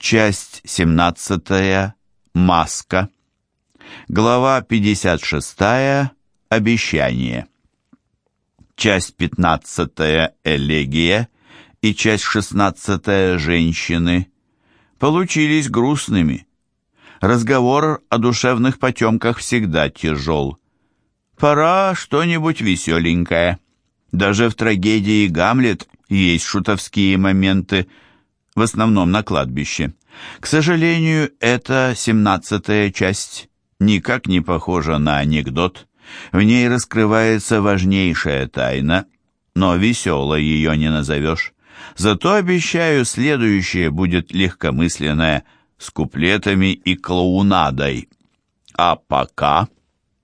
Часть 17. Маска. Глава 56. Обещание. Часть 15. Элегия и часть 16. Женщины получились грустными. Разговор о душевных потемках всегда тяжел. Пора что-нибудь веселенькое. Даже в трагедии «Гамлет» есть шутовские моменты, в основном на кладбище. К сожалению, эта семнадцатая часть никак не похожа на анекдот. В ней раскрывается важнейшая тайна, но веселой ее не назовешь. Зато, обещаю, следующее будет легкомысленное, с куплетами и клоунадой. А пока...